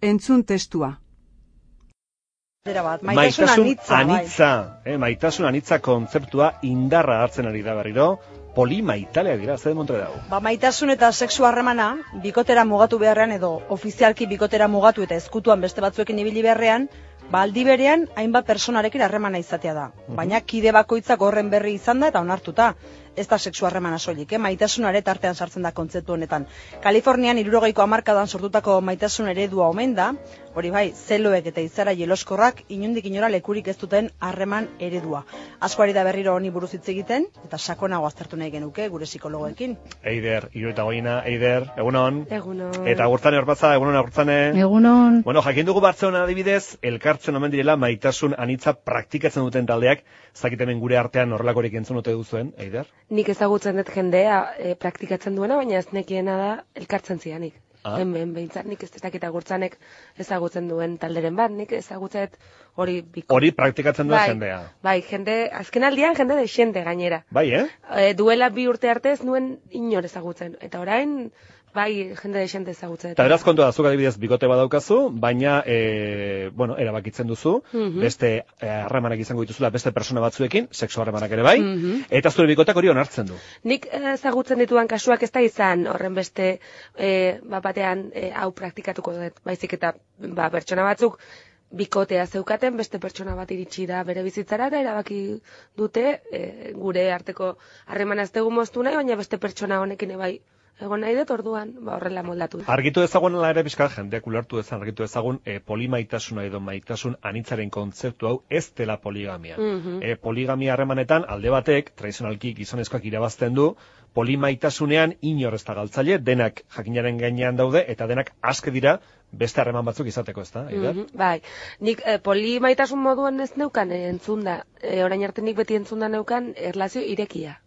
Entzun testua. Bat, maitasun anitza, bai. anitza, eh, maitasun anitza kontzeptua indarra hartzen ari da berriro, polimaitaleak dira, zer montre dago. Ba, maitasun eta sexu harremana, bikotera mugatu beharrean edo ofizialki bikotera mugatu eta ezkutuan beste batzuekin ibili beharrean, ba, aldi berean hainbat personarekin harremana izatea da. Baina kide bakoitzak horren berri izan da eta onartuta. Ez da sexu harremana soilik, eh? maitasunare tartean sartzen da kontzeptu honetan. Kalifornian irurogeiko hamarkadan sortutako maitasun eredua omen da, hori bai, zeloek eta izara jeloskorrak inundik inora lekurik ez duten harreman eredua. Askoari da berriro honi buruz hitz egiten, eta sakonago aztertu nahi genuke gure psikologoekin. Eider, irueta goina, Eider, egunon. Egunon. Eta agurtzane horpatza, egunon agurtzane. Egunon. Bueno, jakin dugu Bartzelona adibidez, elkartzen omen direla maitasun anitza praktikatzen duten taldeak, zakit hemen gure artean horrelakorik entzun ote duzuen, Eider? Nik ezagutzen dut jendea e, praktikatzen duena, baina ez nekiena da elkartzen zianik. Ah. Hemen behintzat, nik ez dakit agurtzanek ezagutzen duen talderen bat, nik ezagutzet hori biko. Hori praktikatzen duen Bai, jendea. Bai, jende, azken aldian jende de xente gainera. Bai, eh? E, duela bi urte arte ez nuen inor ezagutzen. Eta orain, bai, jende de xente ezagutzen. Eta beraz kontua da, zuk adibidez bikote badaukazu, baina, e, bueno, erabakitzen duzu, Mhm. beste eh, harremanak izango dituzula beste persona batzuekin, sexu harremanak ere bai, Mhm. eta zure bikoteak hori onartzen du. Nik eh, ezagutzen dituan kasuak ez da izan horren beste e, bat batean e, hau praktikatuko dut, baizik eta ba, pertsona batzuk bikotea zeukaten, beste pertsona bat iritsi da bere bizitzara eta erabaki dute e, gure arteko harremana ez dugu moztu nahi, baina beste pertsona honekin bai egon nahi dut orduan, ba, horrela moldatu. Argitu ezagun ala ere pixka jendeak ulertu dezan argitu ezagun e, polimaitasuna edo maitasun anitzaren kontzeptu hau ez dela poligamia. Mhm. E, poligamia harremanetan alde batek, tradizionalki gizonezkoak irabazten du, polimaitasunean inor ez da galtzaile, denak jakinaren gainean daude, eta denak aske dira beste harreman batzuk izateko, ez da? Eider? Mhm, Bai, nik eh, polimaitasun moduan ez neukan eh, entzunda, eh, orain arte nik beti entzunda neukan erlazio irekia.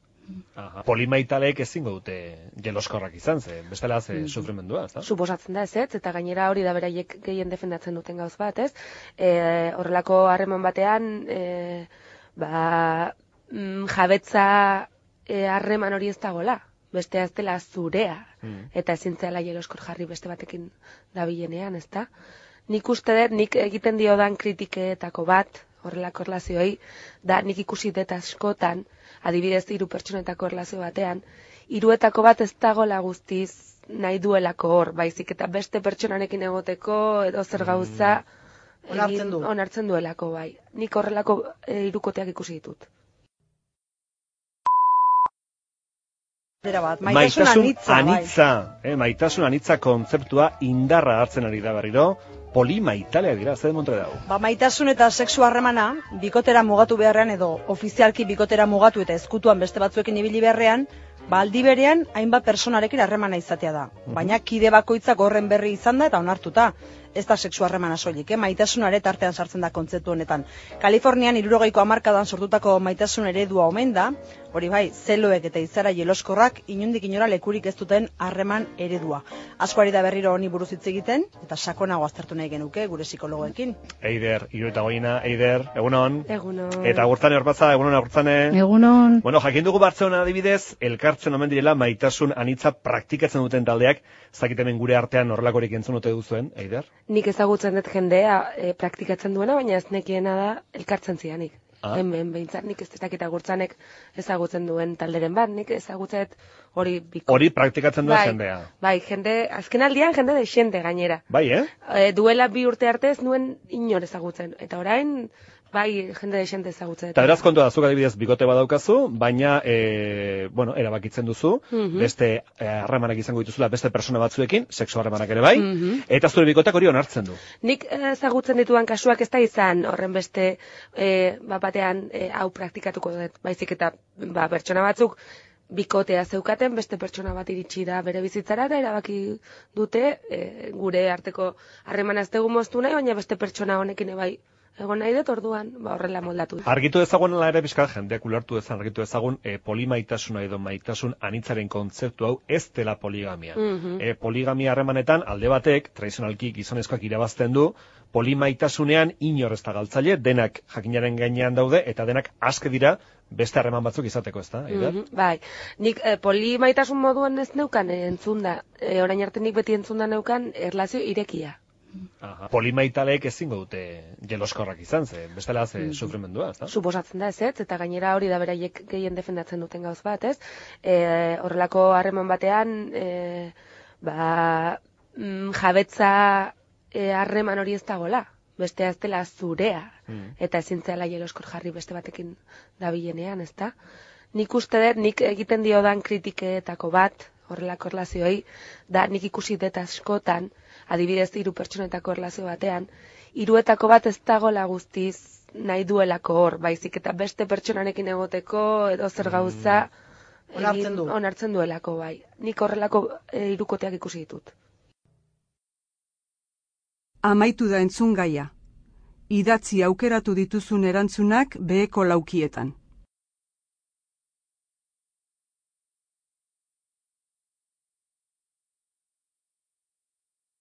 Aha. Polimaitaleek ezingo dute jeloskorrak izan, ze bestela ze Mhm. sufrimendua, ez da? Suposatzen da ez, ez? eta gainera hori da beraiek gehien defendatzen duten gauz bat, ez? E, horrelako harreman batean, e, ba, mm, jabetza e, harreman hori ez dagoela, bestea ez dela zurea, Mm. eta ezin zela jeloskor jarri beste batekin dabilenean, ez da? Nik uste dut, nik egiten diodan kritikeetako bat, horrelako erlazioei, da nik ikusi dut askotan, adibidez hiru pertsonetako erlazio batean, hiruetako bat ez dagoela guztiz nahi duelako hor, baizik eta beste pertsonarekin egoteko edo zer gauza Onartzen egin- du. onartzen duelako bai. Nik horrelako e, hirukoteak ikusi ditut. Bat, maitasun anitza, bai. anitza, eh, maitasun anitza kontzeptua indarra hartzen ari da berriro, polimaitaleak dira, zer montre dago. Ba, maitasun eta sexu harremana, bikotera mugatu beharrean edo ofizialki bikotera mugatu eta ezkutuan beste batzuekin ibili beharrean, ba aldi berean hainbat personarekin harremana izatea da. Baina kide bakoitzak horren berri izan da eta onartuta. Ez da sexu harremana soilik, eh? maitasun ere tartean sartzen da kontzeptu honetan. Kalifornian irurogeiko hamarkadan sortutako maitasun eredua omen da, hori bai, zeloek eta izara jeloskorrak inundik inora lekurik ez duten harreman eredua. Askoari da berriro honi buruz hitz egiten, eta sakonago aztertu nahi genuke gure psikologoekin. Eider, iru eta goina, Eider, egunon. Egunon. Eta agurtzane horpatza, egunon agurtzane. Egunon. Bueno, jakin dugu Bartzelona adibidez, elkartzen omen direla maitasun anitza praktikatzen duten taldeak, zakit hemen gure artean horrelakorik entzun ote duzuen, Eider? Nik ezagutzen dut jendea e, praktikatzen duena, baina ez nekiena da elkartzen zidanik. Ah. Hemen behintzat nik ez dakit agurtzanek ezagutzen duen talderen bat, nik ezagutzen hori biko. Hori praktikatzen duen bai, jendea. Bai, jende, azken aldian jende de gainera. Bai, eh? E, duela bi urte arte ez nuen inor ezagutzen. Eta orain, bai, jende de xente ezagutzen. Eta beraz kontua da, zuk adibidez bikote badaukazu, baina, e, bueno, erabakitzen duzu, Mhm. beste eh, harremanak izango dituzula beste persona batzuekin, sexu harremanak ere bai, Mhm. eta zure bikoteak hori onartzen du. Nik ezagutzen dituan kasuak ez da izan horren beste e, bat batean e, hau praktikatuko dut. Baizik eta ba, pertsona batzuk bikotea zeukaten, beste pertsona bat iritsi da bere bizitzara eta erabaki dute e, gure arteko harremana ez dugu moztu nahi, baina beste pertsona honekin bai egon nahi dut orduan, ba, horrela moldatu. Argitu dezagun ala ere pixka jendeak ulertu dezan argitu dezagun e, polimaitasuna edo maitasun anitzaren kontzeptu hau ez dela poligamia. Mhm. E, poligamia harremanetan alde batek, tradizionalki gizonezkoak irabazten du, polimaitasunean inor ez da galtzaile, denak jakinaren gainean daude, eta denak aske dira beste harreman batzuk izateko, ez da? Eider? Mhm, bai, nik eh, polimaitasun moduan ez neukan eh, entzunda. Eh, orain arte nik beti entzunda neukan erlazio irekia. Aha. Polimaitalek ezingo dute jeloskorrak izan, ze bestela ze sufrimendua, ez da? Suposatzen da ez ez, eta gainera hori da beraiek gehien defendatzen duten gauz bat, ez? E, horrelako harreman batean, e, ba, mm, jabetza e, harreman hori ez dagola. Bestea ez dela zurea, Mm. eta ezin zela jeloskor jarri beste batekin dabilenean, ez da? Nik uste dut, nik egiten diodan kritikeetako bat, horrelako erlazioei, da nik ikusi dut askotan, adibidez hiru pertsonetako erlazio batean, hiruetako bat ez dagoela guztiz nahi duelako hor, baizik eta beste pertsonarekin egoteko edo zer gauza Mm. Onartzen du. onartzen duelako bai. Nik horrelako e, hirukoteak ikusi ditut. Amaitu da entzun gaia. Idatzi aukeratu dituzun erantzunak beheko laukietan.